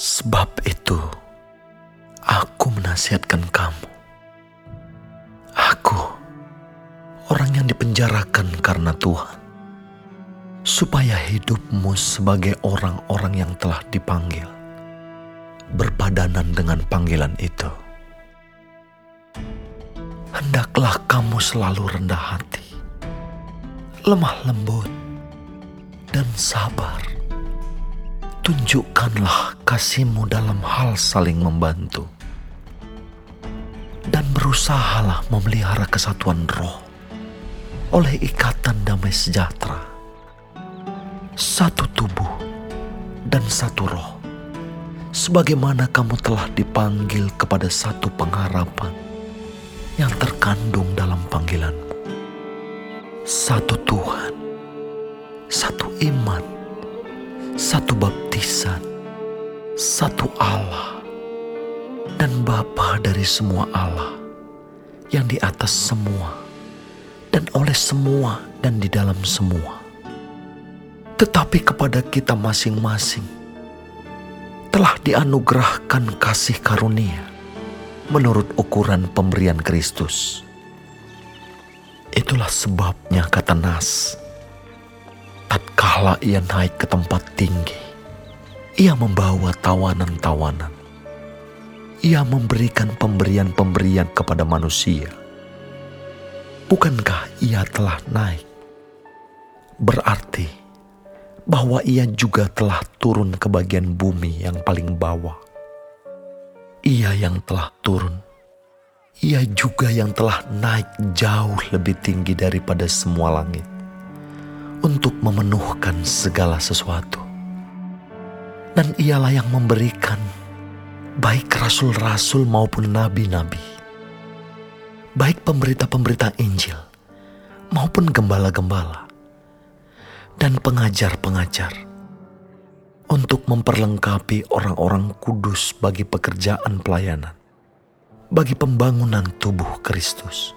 Sebab itu, aku menasihatkan kamu. Aku, orang yang dipenjarakan karena Tuhan, supaya hidupmu sebagai orang-orang yang telah dipanggil, berpadanan dengan panggilan itu. Hendaklah kamu selalu rendah hati, lemah lembut, dan sabar tunjukkanlah kasihmu dalam hal saling membantu. Dan berusahalah memelihara kesatuan roh oleh ikatan damai sejahtera. Satu tubuh dan satu roh. Sebagaimana kamu telah dipanggil kepada satu pengharapan yang terkandung dalam panggilanmu. Satu Tuhan, satu iman, satu baptisan, satu Allah, dan Bapa dari semua Allah yang di atas semua dan oleh semua dan di dalam semua. Tetapi kepada kita masing-masing telah dianugerahkan kasih karunia menurut ukuran pemberian Kristus. Itulah sebabnya kata Nas, tatkala ia naik ke tempat tinggi, ia membawa tawanan-tawanan. Ia memberikan pemberian-pemberian kepada manusia. Bukankah ia telah naik? Berarti bahwa ia juga telah turun ke bagian bumi yang paling bawah. Ia yang telah turun, ia juga yang telah naik jauh lebih tinggi daripada semua langit untuk memenuhkan segala sesuatu. Dan ialah yang memberikan baik rasul-rasul maupun nabi-nabi, baik pemberita-pemberita Injil maupun gembala-gembala, dan pengajar-pengajar untuk memperlengkapi orang-orang kudus bagi pekerjaan pelayanan, bagi pembangunan tubuh Kristus.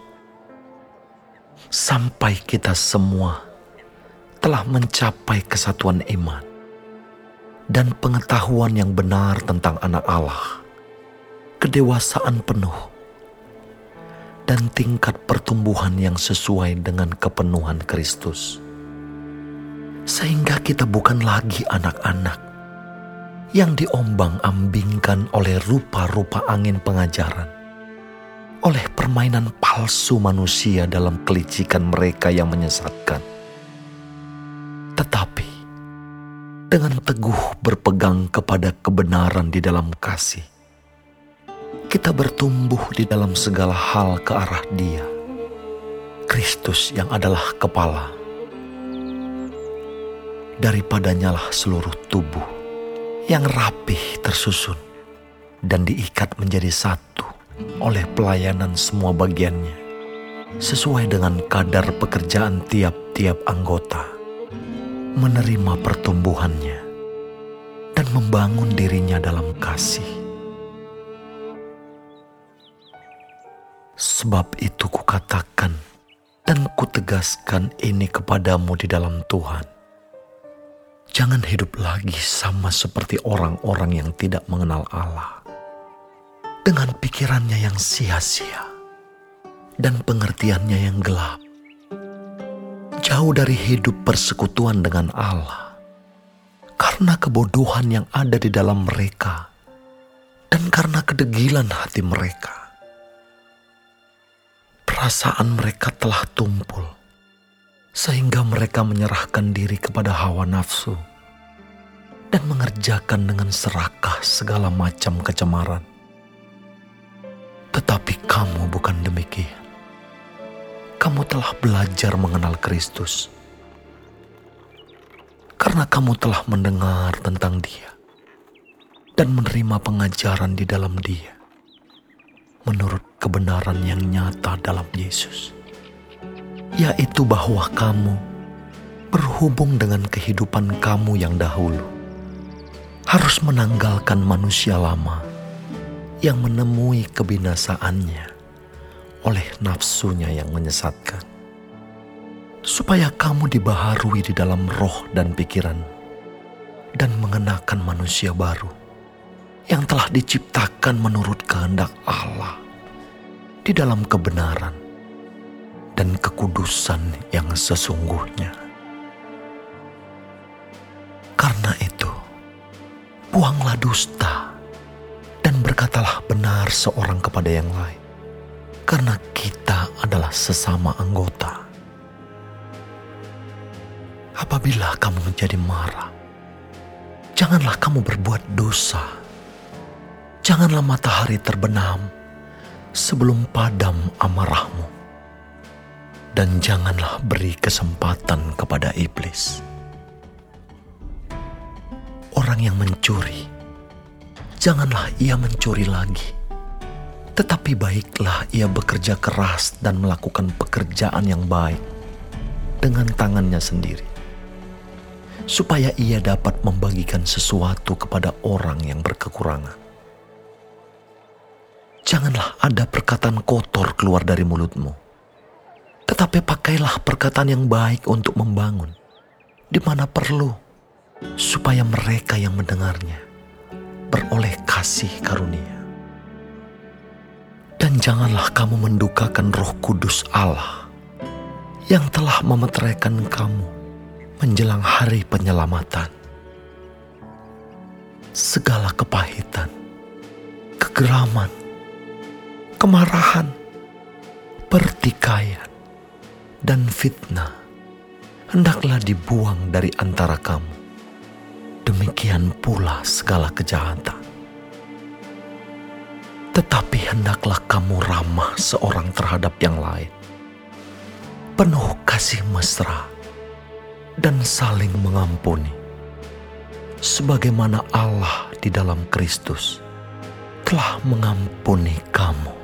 Sampai kita semua telah mencapai kesatuan iman dan pengetahuan yang benar tentang anak Allah, kedewasaan penuh, dan tingkat pertumbuhan yang sesuai dengan kepenuhan Kristus. Sehingga kita bukan lagi anak-anak yang diombang-ambingkan oleh rupa-rupa angin pengajaran, oleh permainan palsu manusia dalam kelicikan mereka yang menyesatkan dengan teguh berpegang kepada kebenaran di dalam kasih, kita bertumbuh di dalam segala hal ke arah Dia, Kristus yang adalah kepala. Daripadanya lah seluruh tubuh yang rapih tersusun dan diikat menjadi satu oleh pelayanan semua bagiannya, sesuai dengan kadar pekerjaan tiap-tiap anggota menerima pertumbuhannya dan membangun dirinya dalam kasih. Sebab itu kukatakan dan kutegaskan ini kepadamu di dalam Tuhan. Jangan hidup lagi sama seperti orang-orang yang tidak mengenal Allah. Dengan pikirannya yang sia-sia dan pengertiannya yang gelap jauh dari hidup persekutuan dengan Allah karena kebodohan yang ada di dalam mereka dan karena kedegilan hati mereka. Perasaan mereka telah tumpul sehingga mereka menyerahkan diri kepada hawa nafsu dan mengerjakan dengan serakah segala macam kecemaran. Tetapi kamu bukan demikian kamu telah belajar mengenal Kristus. Karena kamu telah mendengar tentang Dia dan menerima pengajaran di dalam Dia menurut kebenaran yang nyata dalam Yesus, yaitu bahwa kamu berhubung dengan kehidupan kamu yang dahulu harus menanggalkan manusia lama yang menemui kebinasaannya oleh nafsunya yang menyesatkan. Supaya kamu dibaharui di dalam roh dan pikiran dan mengenakan manusia baru yang telah diciptakan menurut kehendak Allah di dalam kebenaran dan kekudusan yang sesungguhnya. Karena itu, buanglah dusta dan berkatalah benar seorang kepada yang lain, karena kita adalah sesama anggota. Apabila kamu menjadi marah, janganlah kamu berbuat dosa. Janganlah matahari terbenam sebelum padam amarahmu. Dan janganlah beri kesempatan kepada iblis. Orang yang mencuri, janganlah ia mencuri lagi. Tetapi baiklah ia bekerja keras dan melakukan pekerjaan yang baik dengan tangannya sendiri. Supaya ia dapat membagikan sesuatu kepada orang yang berkekurangan Janganlah ada perkataan kotor keluar dari mulutmu. Tetapi pakailah perkataan yang baik untuk membangun. Di mana perlu. Supaya mereka yang mendengarnya beroleh kasih karunia. Janganlah kamu mendukakan roh kudus Allah yang telah memeteraikan kamu menjelang hari penyelamatan. Segala kepahitan, kegeraman, kemarahan, pertikaian, dan fitnah hendaklah dibuang dari antara kamu. Demikian pula segala kejahatan. Tetapi hendaklah kamu ramah seorang terhadap yang lain. Penuh kasih mesra dan saling mengampuni. Sebagaimana Allah di dalam Kristus telah mengampuni kamu.